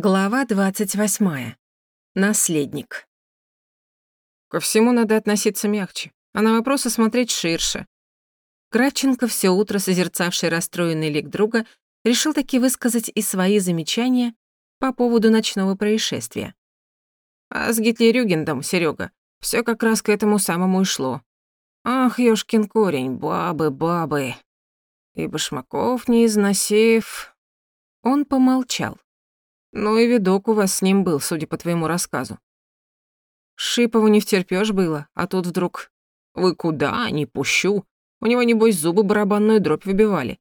Глава 28. Наследник. Ко всему надо относиться мягче, а на вопросы смотреть ширше. Кравченко, все утро созерцавший расстроенный лик друга, решил таки высказать и свои замечания по поводу ночного происшествия. А с Гитлерюгендом, Серега, все как раз к этому самому и шло. Ах, ёшкин корень, бабы, бабы. И башмаков не износив... Он помолчал. Ну и видок у вас с ним был, судя по твоему рассказу. Шипову не втерпёшь было, а тут вдруг... Вы куда? Не пущу. У него, небось, зубы барабанную дробь выбивали.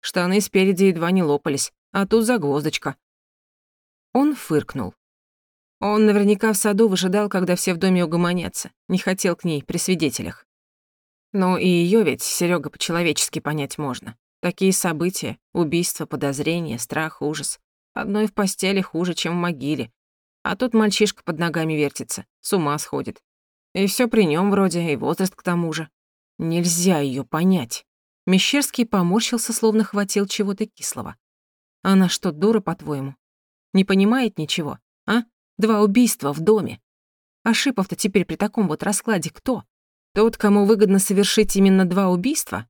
Штаны спереди едва не лопались, а тут загвоздочка. Он фыркнул. Он наверняка в саду выжидал, когда все в доме угомонятся, не хотел к ней при свидетелях. Но и её ведь, Серёга, по-человечески понять можно. Такие события, убийства, подозрения, страх, ужас. Одной в постели хуже, чем в могиле. А тут мальчишка под ногами вертится, с ума сходит. И все при нем вроде, и возраст к тому же. Нельзя ее понять. Мещерский поморщился, словно хватил чего-то кислого. Она что, дура, по-твоему? Не понимает ничего, а? Два убийства в доме. А Шипов-то теперь при таком вот раскладе кто? Тот, кому выгодно совершить именно два убийства?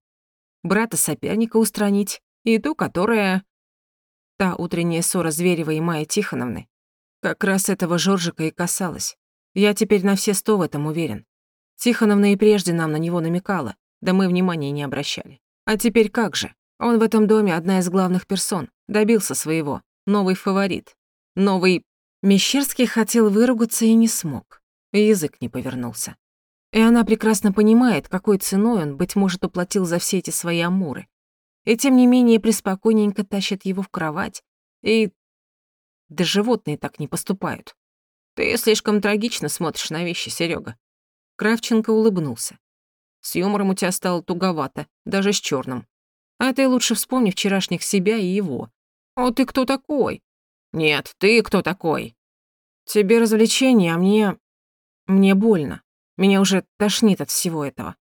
Брата соперника устранить и ту, которая... Та утренняя ссора Зверева и Майи Тихоновны как раз этого Жоржика и касалась. Я теперь на все сто в этом уверен. Тихоновна и прежде нам на него намекала, да мы внимания не обращали. А теперь как же? Он в этом доме одна из главных персон, добился своего, новый фаворит. Новый... Мещерский хотел выругаться и не смог. Язык не повернулся. И она прекрасно понимает, какой ценой он, быть может, уплатил за все эти свои амуры и тем не менее преспокойненько тащат его в кровать. И... Да животные так не поступают. Ты слишком трагично смотришь на вещи, Серега. Кравченко улыбнулся. С юмором у тебя стало туговато, даже с черным. А ты лучше вспомни вчерашних себя и его. О, ты кто такой? Нет, ты кто такой? Тебе развлечение, а мне... Мне больно. Меня уже тошнит от всего этого.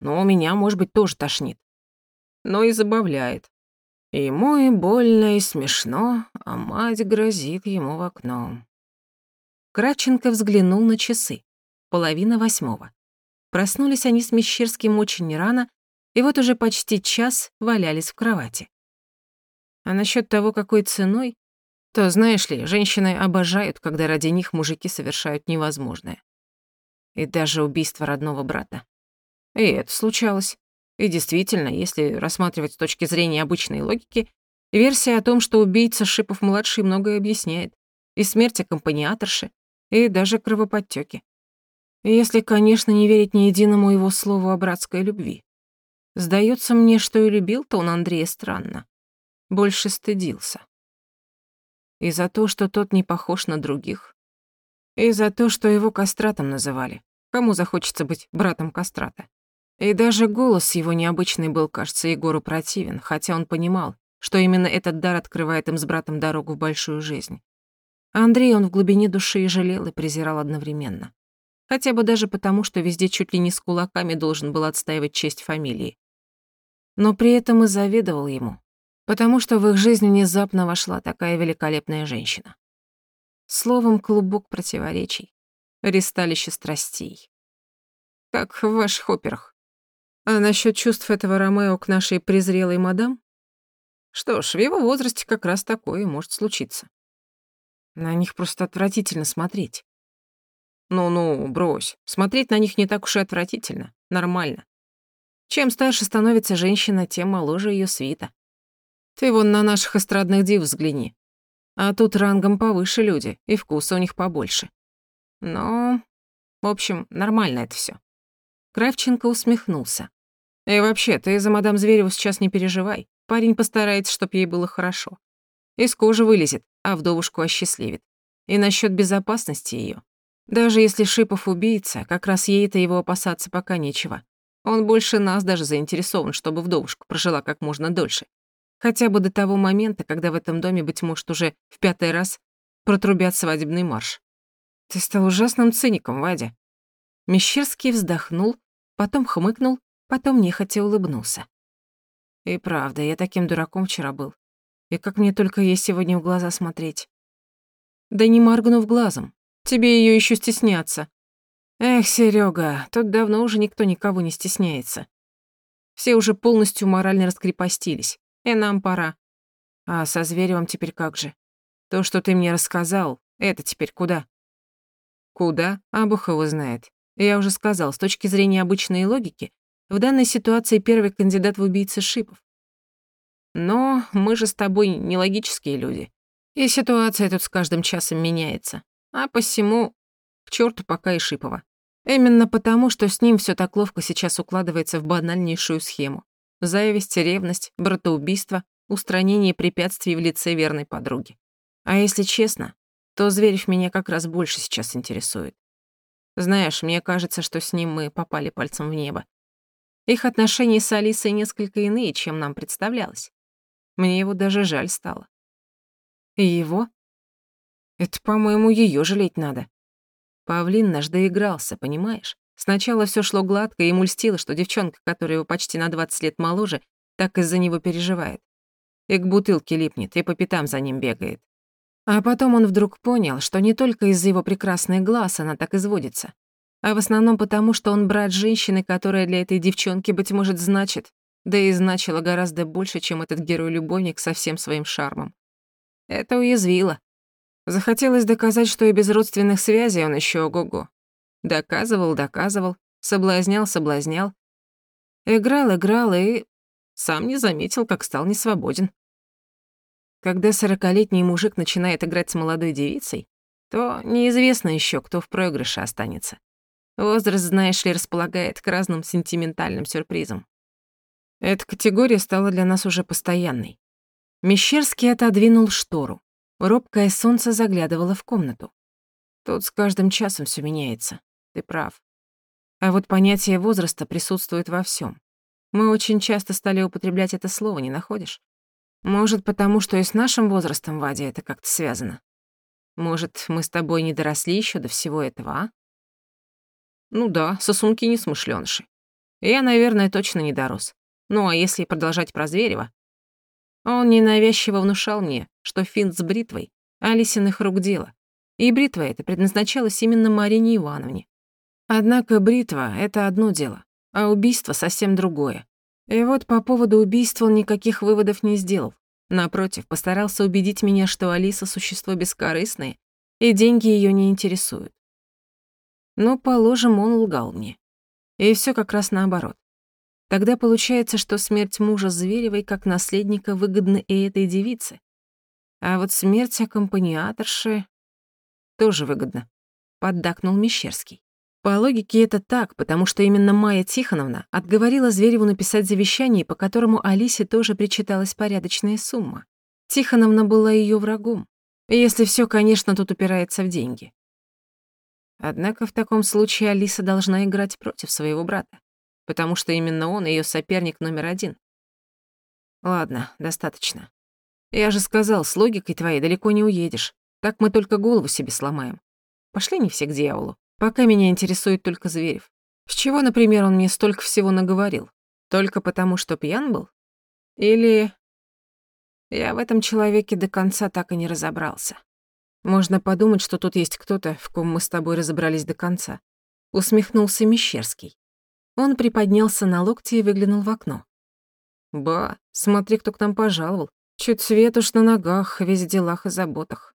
Но у меня, может быть, тоже тошнит но и забавляет. Ему и больно, и смешно, а мать грозит ему в окно. Кравченко взглянул на часы. Половина восьмого. Проснулись они с Мещерским очень рано, и вот уже почти час валялись в кровати. А насчет того, какой ценой, то, знаешь ли, женщины обожают, когда ради них мужики совершают невозможное. И даже убийство родного брата. И это случалось. И действительно, если рассматривать с точки зрения обычной логики, версия о том, что убийца Шипов-младший многое объясняет. И смерть аккомпаниаторши, и даже кровоподтёки. Если, конечно, не верить ни единому его слову о братской любви. Сдается мне, что и любил-то он Андрея странно. Больше стыдился. И за то, что тот не похож на других. И за то, что его кастратом называли. Кому захочется быть братом кастрата? И даже голос его необычный был, кажется, Егору противен, хотя он понимал, что именно этот дар открывает им с братом дорогу в большую жизнь. А Андрей он в глубине души и жалел, и презирал одновременно. Хотя бы даже потому, что везде чуть ли не с кулаками должен был отстаивать честь фамилии. Но при этом и завидовал ему, потому что в их жизнь внезапно вошла такая великолепная женщина. Словом, клубок противоречий, ресталище страстей. Как в ваших операх. А насчет чувств этого Ромео к нашей презрелой мадам? Что ж, в его возрасте как раз такое может случиться. На них просто отвратительно смотреть. Ну-ну, брось. Смотреть на них не так уж и отвратительно. Нормально. Чем старше становится женщина, тем моложе ее свита. Ты вон на наших эстрадных див взгляни. А тут рангом повыше люди, и вкуса у них побольше. Но, в общем, нормально это все. Кравченко усмехнулся. И вообще, ты за мадам Звереву сейчас не переживай. Парень постарается, чтоб ей было хорошо. Из кожи вылезет, а вдовушку осчастливит. И насчет безопасности ее. Даже если Шипов убийца, как раз ей-то его опасаться пока нечего. Он больше нас даже заинтересован, чтобы вдовушка прожила как можно дольше. Хотя бы до того момента, когда в этом доме, быть может, уже в пятый раз протрубят свадебный марш. Ты стал ужасным циником, Вадя. Мещерский вздохнул, потом хмыкнул Потом нехотя улыбнулся. И правда, я таким дураком вчера был. И как мне только ей сегодня в глаза смотреть? Да не моргнув глазом. Тебе ее еще стесняться. Эх, Серега, тут давно уже никто никого не стесняется. Все уже полностью морально раскрепостились, и нам пора. А со Зверевым теперь как же? То, что ты мне рассказал, это теперь куда? Куда? А его знает. Я уже сказал, с точки зрения обычной логики, в данной ситуации первый кандидат в убийцы Шипов. Но мы же с тобой не логические люди. И ситуация тут с каждым часом меняется. А посему к черту пока и Шипова. Именно потому, что с ним все так ловко сейчас укладывается в банальнейшую схему. Зависть, ревность, братоубийство, устранение препятствий в лице верной подруги. А если честно, то Зверев меня как раз больше сейчас интересует. Знаешь, мне кажется, что с ним мы попали пальцем в небо. Их отношения с Алисой несколько иные, чем нам представлялось. Мне его даже жаль стало. И его? Это, по-моему, ее жалеть надо. Павлин наш доигрался, понимаешь? Сначала все шло гладко, и ему льстило, что девчонка, которая его почти на 20 лет моложе, так из-за него переживает. И к бутылке липнет, и по пятам за ним бегает. А потом он вдруг понял, что не только из-за его прекрасных глаз она так изводится, а в основном потому, что он брат женщины, которая для этой девчонки, быть может, значит, да и значила гораздо больше, чем этот герой-любовник со всем своим шармом. Это уязвило. Захотелось доказать, что и без родственных связей он еще ого-го. Доказывал, доказывал, соблазнял, соблазнял. Играл, играл и... Сам не заметил, как стал несвободен. Когда сорокалетний мужик начинает играть с молодой девицей, то неизвестно еще, кто в проигрыше останется. Возраст, знаешь ли, располагает к разным сентиментальным сюрпризам. Эта категория стала для нас уже постоянной. Мещерский отодвинул штору. Робкое солнце заглядывало в комнату. Тут с каждым часом все меняется. Ты прав. А вот понятие возраста присутствует во всем. Мы очень часто стали употреблять это слово, не находишь? Может, потому что и с нашим возрастом, Вадя, это как-то связано. Может, мы с тобой не доросли еще до всего этого, а? Ну да, сосунки не смышленыши. Я, наверное, точно не дорос. Ну, а если продолжать про Зверева? Он ненавязчиво внушал мне, что финт с бритвой — Алисиных рук дело. И бритва эта предназначалась именно Марине Ивановне. Однако бритва — это одно дело, а убийство — совсем другое. И вот по поводу убийства он никаких выводов не сделал. Напротив, постарался убедить меня, что Алиса — существо бескорыстное, и деньги ее не интересуют. Но, положим, он лгал мне. И все как раз наоборот. Тогда получается, что смерть мужа Зверевой как наследника выгодна и этой девице. А вот смерть аккомпаниаторши тоже выгодна, поддакнул Мещерский. По логике это так, потому что именно Майя Тихоновна отговорила Звереву написать завещание, по которому Алисе тоже причиталась порядочная сумма. Тихоновна была ее врагом. Если все, конечно, тут упирается в деньги. Однако в таком случае Алиса должна играть против своего брата, потому что именно он ее соперник номер один. Ладно, достаточно. Я же сказал, с логикой твоей далеко не уедешь. Так мы только голову себе сломаем. Пошли не все к дьяволу. Пока меня интересует только Зверев. С чего, например, он мне столько всего наговорил? Только потому, что пьян был? Или... Я в этом человеке до конца так и не разобрался. Можно подумать, что тут есть кто-то, в ком мы с тобой разобрались до конца. Усмехнулся Мещерский. Он приподнялся на локти и выглянул в окно. «Ба, смотри, кто к нам пожаловал. Чуть свет уж на ногах, весь в делах и заботах.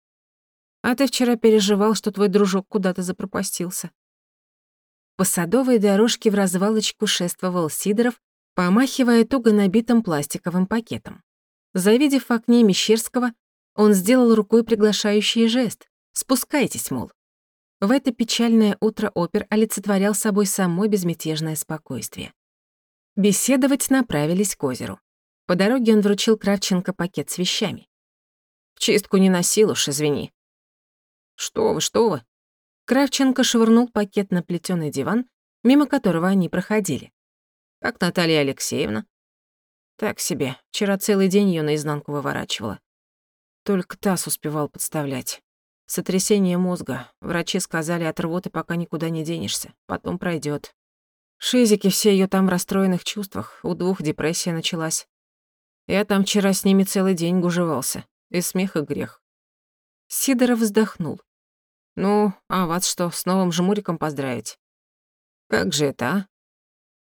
А ты вчера переживал, что твой дружок куда-то запропастился. По садовой дорожке в развалочку шествовал Сидоров, помахивая туго набитым пластиковым пакетом. Завидев в окне Мещерского, он сделал рукой приглашающий жест. «Спускайтесь, мол». В это печальное утро опер олицетворял собой само безмятежное спокойствие. Беседовать направились к озеру. По дороге он вручил Кравченко пакет с вещами. «В чистку не носил уж, извини», «Что вы, что вы?» Кравченко швырнул пакет на плетёный диван, мимо которого они проходили. «Как Наталья Алексеевна?» «Так себе. Вчера целый день её наизнанку выворачивала. Только таз успевал подставлять. Сотрясение мозга. Врачи сказали, от рвоты пока никуда не денешься. Потом пройдёт. Шизики все её там в расстроенных чувствах. У двух депрессия началась. Я там вчера с ними целый день гужевался. И смех, и грех. Сидоров вздохнул. Ну, а вас что, с новым жмуриком поздравить? Как же это, а?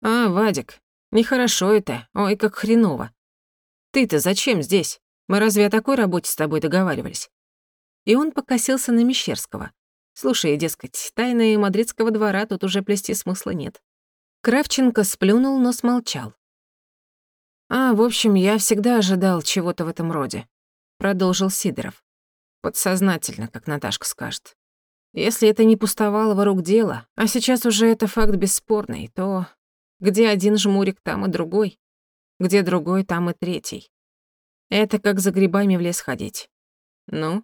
А, Вадик, нехорошо это. Ой, как хреново. Ты-то зачем здесь? Мы разве о такой работе с тобой договаривались? И он покосился на Мещерского. Слушай, дескать, тайны мадридского двора тут уже плести смысла нет. Кравченко сплюнул, но смолчал. «А, в общем, я всегда ожидал чего-то в этом роде», — продолжил Сидоров. Подсознательно, как Наташка скажет. Если это не пустовало рук дело, а сейчас уже это факт бесспорный, то где один жмурик, там и другой. Где другой, там и третий. Это как за грибами в лес ходить. Ну?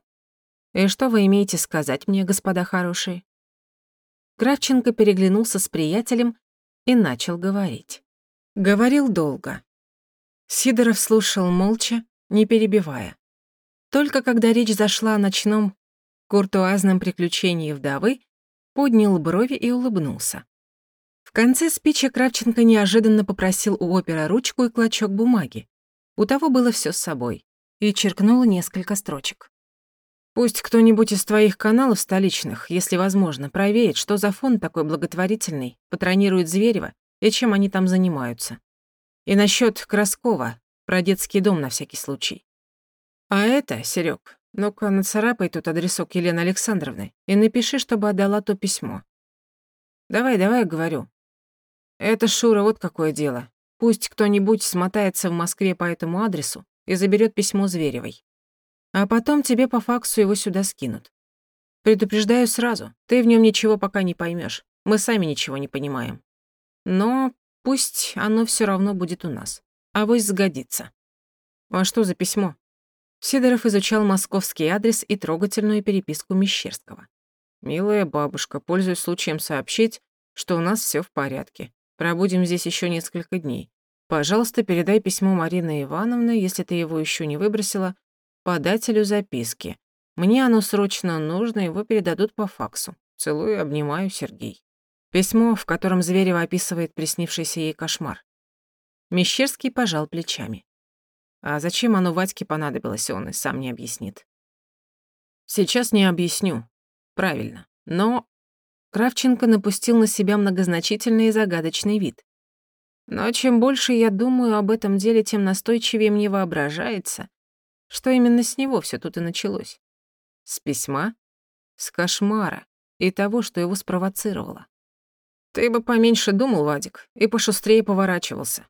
И что вы имеете сказать мне, господа хорошие? Кравченко переглянулся с приятелем и начал говорить. Говорил долго. Сидоров слушал молча, не перебивая. Только когда речь зашла о ночном куртуазном приключении вдовы, поднял брови и улыбнулся. В конце спичи Кравченко неожиданно попросил у опера ручку и клочок бумаги. У того было все с собой. И черкнул несколько строчек. «Пусть кто-нибудь из твоих каналов столичных, если возможно, проверит, что за фонд такой благотворительный, патронирует Зверева и чем они там занимаются. И насчет Краскова, про детский дом на всякий случай. А это, Серёг, ну-ка нацарапай тут адресок Елены Александровны и напиши, чтобы отдала то письмо. Давай, давай, говорю. Это, Шура, вот какое дело. Пусть кто-нибудь смотается в Москве по этому адресу и заберет письмо Зверевой. А потом тебе по факсу его сюда скинут. Предупреждаю сразу, ты в нем ничего пока не поймешь. Мы сами ничего не понимаем. Но пусть оно все равно будет у нас. А вось сгодится. А что за письмо? Сидоров изучал московский адрес и трогательную переписку Мещерского. «Милая бабушка, пользуясь случаем сообщить, что у нас все в порядке. Пробудем здесь еще несколько дней. Пожалуйста, передай письмо Марины Ивановны, если ты его еще не выбросила, подателю записки. Мне оно срочно нужно, его передадут по факсу. Целую, обнимаю, Сергей». Письмо, в котором Зверева описывает приснившийся ей кошмар. Мещерский пожал плечами. А зачем оно Вадьке понадобилось, он и сам не объяснит. Сейчас не объясню. Правильно. Но Кравченко напустил на себя многозначительный и загадочный вид. Но чем больше я думаю об этом деле, тем настойчивее мне воображается, что именно с него все тут и началось. С письма, с кошмара и того, что его спровоцировало. Ты бы поменьше думал, Вадик, и пошустрее поворачивался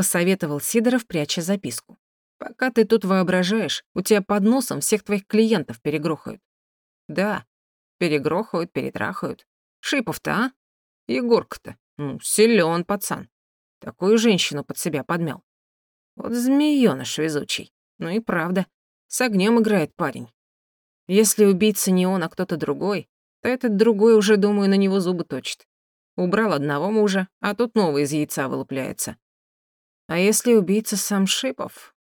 посоветовал Сидоров, пряча записку. Пока ты тут воображаешь, у тебя под носом всех твоих клиентов перегрохают. Да, перегрохают, перетрахают. Шипов-то, а? Егорка-то, силён пацан. Такую женщину под себя подмял. Вот змеёныш везучий. Ну и правда, с огнем играет парень. Если убийца не он, а кто-то другой, то этот другой уже, думаю, на него зубы точит. Убрал одного мужа, а тут новый из яйца вылупляется. А если убийца сам Шипов?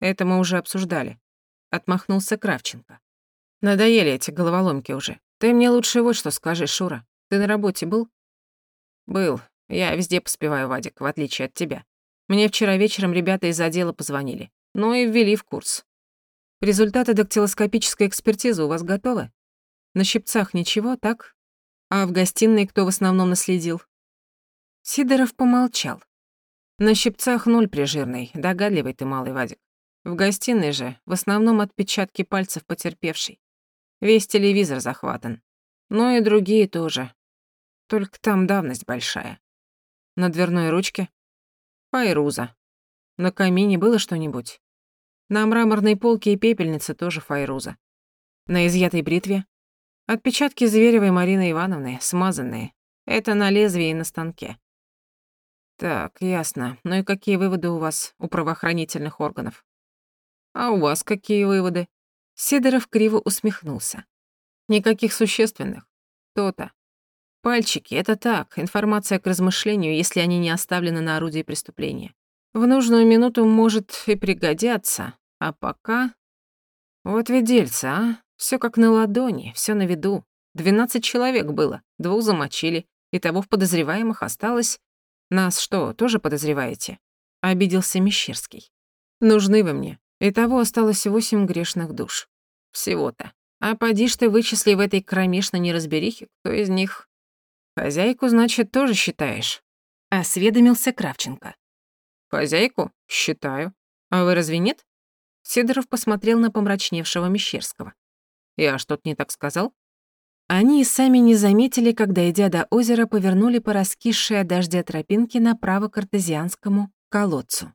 Это мы уже обсуждали. Отмахнулся Кравченко. Надоели эти головоломки уже. Ты мне лучше вот что скажи, Шура. Ты на работе был? Был. Я везде поспеваю, Вадик, в отличие от тебя. Мне вчера вечером ребята из отдела позвонили. Ну и ввели в курс. Результаты дактилоскопической экспертизы у вас готовы? На щипцах ничего, так? А в гостиной кто в основном наследил? Сидоров помолчал. На щипцах ноль прижирный, догадливый ты, малый Вадик. В гостиной же в основном отпечатки пальцев потерпевшей. Весь телевизор захватан. Ну и другие тоже. Только там давность большая. На дверной ручке — файруза. На камине было что-нибудь? На мраморной полке и пепельнице тоже файруза. На изъятой бритве — отпечатки Зверевой Марины Ивановны, смазанные. Это на лезвии и на станке. Так, ясно. Ну и какие выводы у вас, у правоохранительных органов? А у вас какие выводы? Сидоров криво усмехнулся. Никаких существенных. То-то. Пальчики — это так, информация к размышлению, если они не оставлены на орудии преступления. В нужную минуту может и пригодятся, а пока... Вот ведь дельца, а? Всё как на ладони, всё на виду. Двенадцать человек было, двух замочили, и того в подозреваемых осталось нас что, тоже подозреваете? Обиделся Мещерский. Нужны вы мне. Итого осталось восемь грешных душ. Всего-то. А поди ж ты вычисли в этой кромешной неразберихе, кто из них... Хозяйку, значит, тоже считаешь? Осведомился Кравченко. Хозяйку? Считаю. А вы разве нет? Сидоров посмотрел на помрачневшего Мещерского. Я что-то не так сказал? Они и сами не заметили, когда, идя до озера, повернули по раскисшей от дождя тропинке направо к артезианскому колодцу.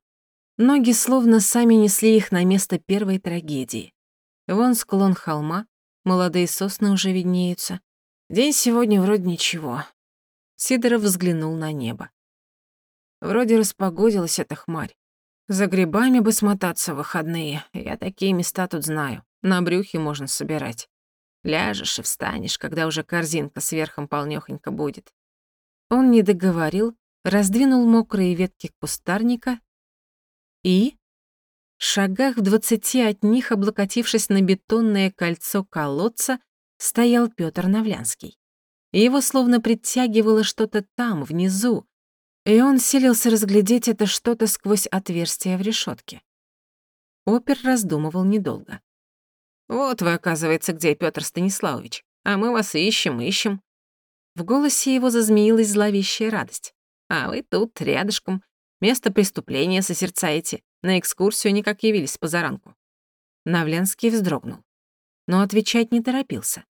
Ноги словно сами несли их на место первой трагедии. Вон склон холма, молодые сосны уже виднеются. День сегодня вроде ничего. Сидоров взглянул на небо. Вроде распогодилась эта хмарь. За грибами бы смотаться в выходные. Я такие места тут знаю. На брюхе можно собирать. Ляжешь и встанешь, когда уже корзинка сверхом полнёхонько будет. Он не договорил, раздвинул мокрые ветки кустарника и... В шагах в двадцати от них, облокотившись на бетонное кольцо колодца, стоял Пётр Навлянский. Его словно притягивало что-то там, внизу, и он силился разглядеть это что-то сквозь отверстие в решётке. Опер раздумывал недолго. «Вот вы, оказывается, где, Пётр Станиславович. А мы вас ищем, ищем». В голосе его зазмеилась зловещая радость. «А вы тут, рядышком. Место преступления созерцаете. На экскурсию никак явились позаранку». Навленский вздрогнул. Но отвечать не торопился.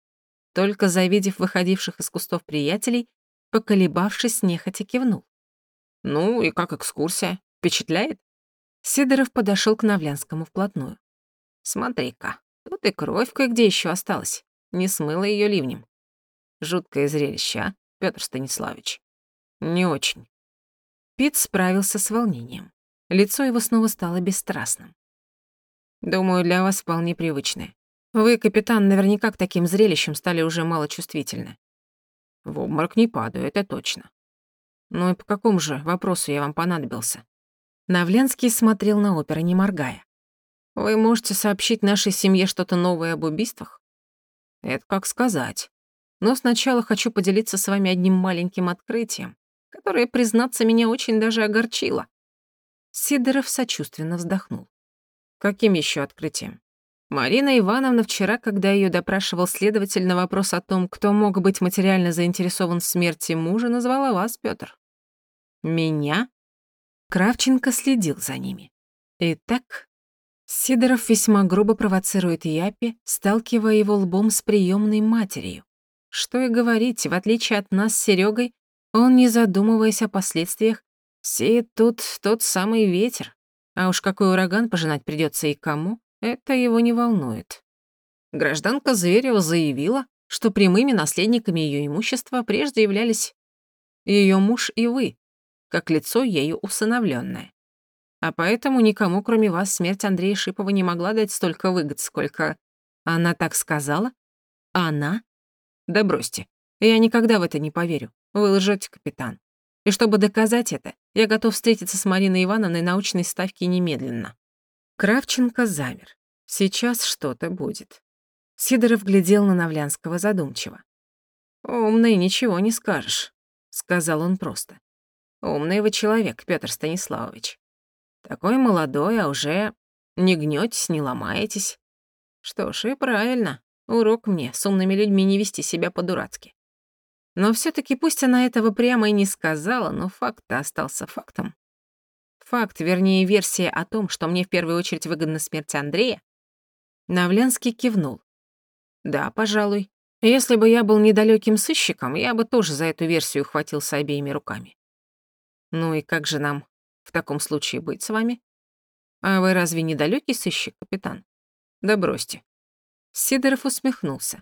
Только завидев выходивших из кустов приятелей, поколебавшись, нехотя кивнул. «Ну и как экскурсия? Впечатляет?» Сидоров подошел к Навлянскому вплотную. «Смотри-ка, Тут и кровь кое-где еще осталась. Не смыло ее ливнем. Жуткое зрелище, а, Пётр Станиславович? Не очень. Пит справился с волнением. Лицо его снова стало бесстрастным. Думаю, для вас вполне привычное. Вы, капитан, наверняка к таким зрелищам стали уже малочувствительны. В обморок не падаю, это точно. Ну и по какому же вопросу я вам понадобился? Навленский смотрел на оперу, не моргая. Вы можете сообщить нашей семье что-то новое об убийствах? Это как сказать. Но сначала хочу поделиться с вами одним маленьким открытием, которое, признаться, меня очень даже огорчило. Сидоров сочувственно вздохнул. Каким еще открытием? Марина Ивановна вчера, когда ее допрашивал следователь на вопрос о том, кто мог быть материально заинтересован в смерти мужа, назвала вас, Пётр. Меня? Кравченко следил за ними. Итак, Сидоров весьма грубо провоцирует Япи, сталкивая его лбом с приемной матерью. Что и говорить, в отличие от нас с Серегой, он, не задумываясь о последствиях, сеет тут тот самый ветер. А уж какой ураган пожинать придется и кому, это его не волнует. Гражданка Зверева заявила, что прямыми наследниками ее имущества прежде являлись ее муж и вы, как лицо ею усыновленное. А поэтому никому, кроме вас, смерть Андрея Шипова не могла дать столько выгод, сколько... Она так сказала? Она? Да бросьте. Я никогда в это не поверю. Вы лжете, капитан. И чтобы доказать это, я готов встретиться с Мариной Ивановной на научной ставке немедленно. Кравченко замер. Сейчас что-то будет. Сидоров глядел на Навлянского задумчиво. «Умный, ничего не скажешь», — сказал он просто. «Умный вы человек, Петр Станиславович. Такой молодой, а уже не гнётесь, не ломаетесь. Что ж, и правильно. Урок мне, с умными людьми не вести себя по-дурацки. Но все таки пусть она этого прямо и не сказала, но факт-то остался фактом. Факт, вернее, версия о том, что мне в первую очередь выгодна смерть Андрея. Навленский кивнул. Да, пожалуй. Если бы я был недалеким сыщиком, я бы тоже за эту версию хватился обеими руками. Ну и как же нам в таком случае быть с вами? А вы разве не далекий сыщик, капитан? Да бросьте. Сидоров усмехнулся.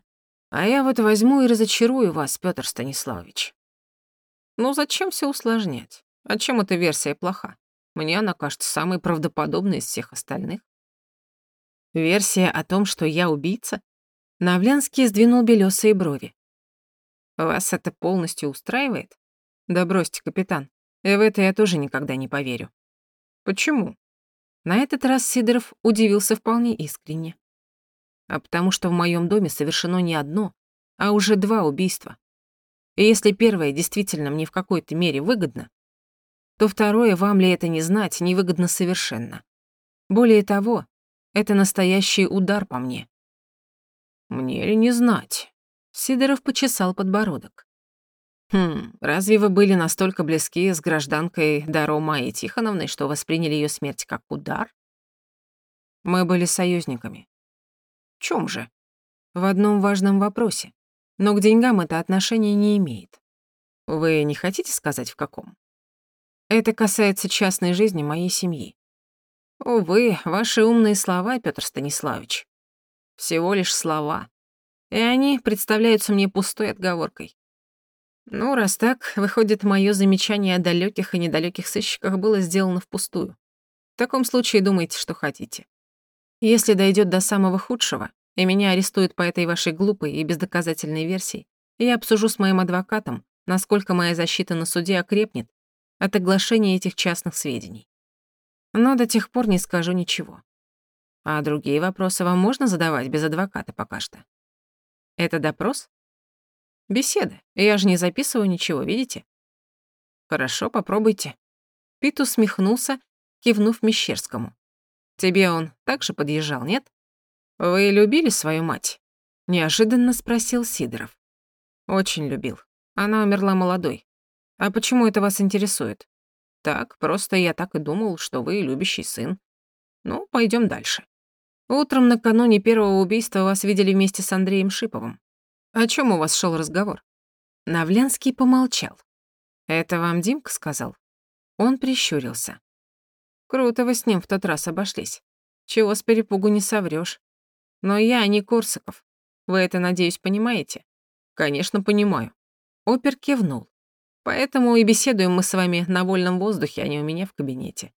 А я вот возьму и разочарую вас, Петр Станиславович. Ну зачем все усложнять? А чем эта версия плоха? Мне она кажется самой правдоподобной из всех остальных. Версия о том, что я убийца? Навлянский сдвинул белёсые брови. Вас это полностью устраивает? Да бросьте, капитан. И в это я тоже никогда не поверю. Почему? На этот раз Сидоров удивился вполне искренне. А потому что в моем доме совершено не одно, а уже два убийства. И если первое действительно мне в какой-то мере выгодно, то второе, вам ли это не знать, невыгодно совершенно. Более того, это настоящий удар по мне. Мне ли не знать? Сидоров почесал подбородок. Хм, разве вы были настолько близки с гражданкой Даро Майей Тихоновной, что восприняли ее смерть как удар? Мы были союзниками. В чем же? В одном важном вопросе. Но к деньгам это отношение не имеет. Вы не хотите сказать, в каком? Это касается частной жизни моей семьи. Увы, ваши умные слова, Петр Станиславович. Всего лишь слова. И они представляются мне пустой отговоркой. Ну, раз так, выходит, мое замечание о далеких и недалеких сыщиках было сделано впустую. В таком случае думайте, что хотите. Если дойдет до самого худшего, и меня арестуют по этой вашей глупой и бездоказательной версии, я обсужу с моим адвокатом, насколько моя защита на суде окрепнет от оглашения этих частных сведений. Но до тех пор не скажу ничего. А другие вопросы вам можно задавать без адвоката пока что? Это допрос? Беседа. Я же не записываю ничего, видите? Хорошо, попробуйте. Пит усмехнулся, кивнув Мещерскому. Тебе он также подъезжал, нет? Вы любили свою мать? Неожиданно спросил Сидоров. Очень любил. Она умерла молодой. А почему это вас интересует? Так, просто я так и думал, что вы любящий сын. Ну, пойдем дальше. Утром накануне первого убийства вас видели вместе с Андреем Шиповым. О чем у вас шел разговор? Навленский помолчал. Это вам Димка сказал? Он прищурился. Круто вы с ним в тот раз обошлись. Чего с перепугу не соврёшь. Но я не Корсаков. Вы это, надеюсь, понимаете? Конечно, понимаю. Опер кивнул. Поэтому и беседуем мы с вами на вольном воздухе, а не у меня в кабинете.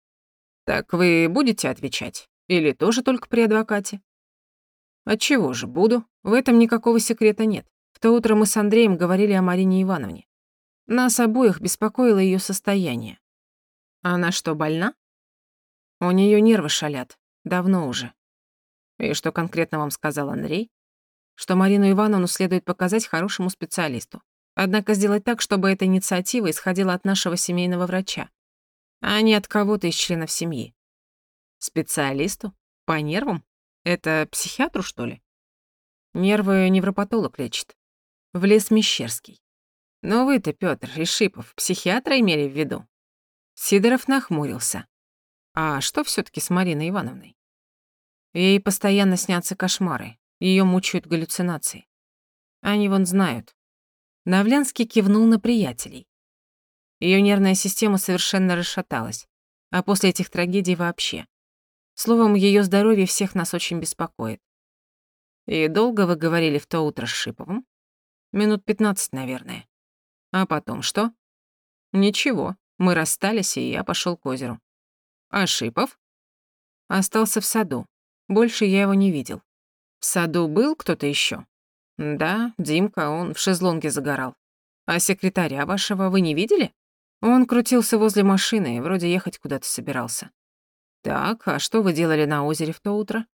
Так вы будете отвечать? Или тоже только при адвокате? Отчего же буду? В этом никакого секрета нет. В то утро мы с Андреем говорили о Марине Ивановне. Нас обоих беспокоило ее состояние. Она что, больна? У нее нервы шалят. Давно уже. И что конкретно вам сказал Андрей? Что Марину Ивановну следует показать хорошему специалисту. Однако сделать так, чтобы эта инициатива исходила от нашего семейного врача, а не от кого-то из членов семьи. Специалисту? По нервам? Это психиатру, что ли? Нервы невропатолог лечит. В лес Мещерский. Но вы-то, Пётр и Шипов, психиатра имели в виду? Сидоров нахмурился. А что все таки с Мариной Ивановной? Ей постоянно снятся кошмары, ее мучают галлюцинации. Они вон знают. Навлянский кивнул на приятелей. Ее нервная система совершенно расшаталась, а после этих трагедий вообще. Словом, ее здоровье всех нас очень беспокоит. И долго вы говорили в то утро с Шиповым? Минут пятнадцать, наверное. А потом что? Ничего, мы расстались, и я пошел к озеру. А Шипов? Остался в саду. Больше я его не видел. В саду был кто-то еще? Да, Димка, он в шезлонге загорал. А секретаря вашего вы не видели? Он крутился возле машины и вроде ехать куда-то собирался. Так, а что вы делали на озере в то утро?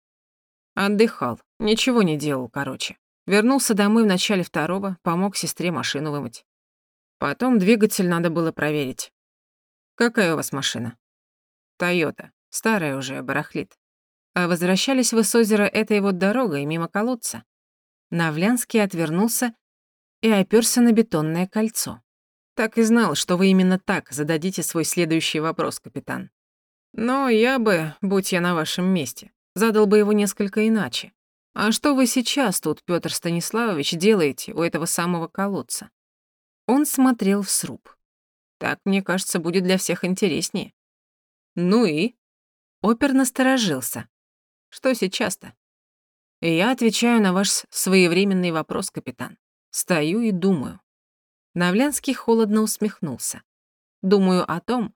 Отдыхал. Ничего не делал, короче. Вернулся домой в начале второго, помог сестре машину вымыть. Потом двигатель надо было проверить. Какая у вас машина? Тойота. Старая уже, барахлит. А возвращались вы с озера этой вот дорогой, мимо колодца. Навлянский отвернулся и оперся на бетонное кольцо. Так и знал, что вы именно так зададите свой следующий вопрос, капитан. Но я бы, будь я на вашем месте, задал бы его несколько иначе. А что вы сейчас тут, Пётр Станиславович, делаете у этого самого колодца? Он смотрел в сруб. Так, мне кажется, будет для всех интереснее. «Ну и?» Опер насторожился. «Что сейчас-то?» И я отвечаю на ваш своевременный вопрос, капитан. Стою и думаю. Навлянский холодно усмехнулся. Думаю о том,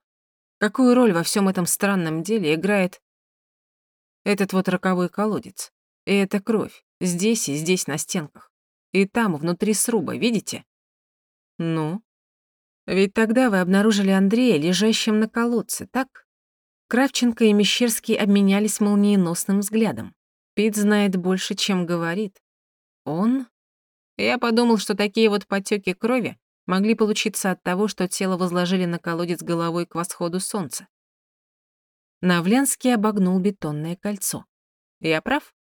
какую роль во всем этом странном деле играет этот вот роковой колодец. И эта кровь. Здесь и здесь на стенках. И там, внутри сруба, видите? Ну? Ведь тогда вы обнаружили Андрея лежащим на колодце, так? Кравченко и Мещерский обменялись молниеносным взглядом. Пит знает больше, чем говорит. Он? Я подумал, что такие вот потеки крови могли получиться от того, что тело возложили на колодец головой к восходу солнца. Навлянский обогнул бетонное кольцо. Я прав?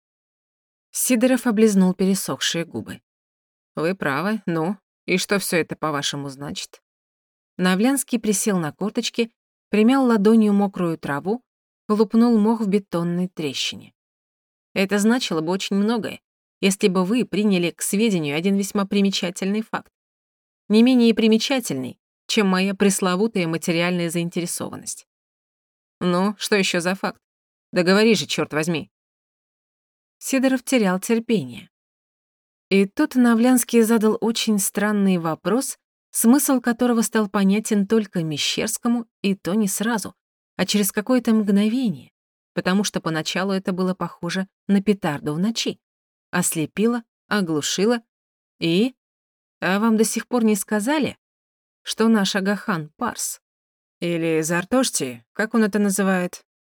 Сидоров облизнул пересохшие губы. Вы правы, ну, и что все это, по-вашему, значит? Навлянский присел на корточки, примял ладонью мокрую траву, лупнул мох в бетонной трещине. Это значило бы очень многое, если бы вы приняли к сведению один весьма примечательный факт. Не менее примечательный, чем моя пресловутая материальная заинтересованность. Ну, что еще за факт? Да говори же, черт возьми. Сидоров терял терпение. И тут Навлянский задал очень странный вопрос, смысл которого стал понятен только Мещерскому, и то не сразу, а через какое-то мгновение, потому что поначалу это было похоже на петарду в ночи. Ослепило, оглушило и... А вам до сих пор не сказали, что наш Агахан — парс? Или Зартошти, как он это называет?